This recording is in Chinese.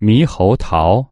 猕猴桃。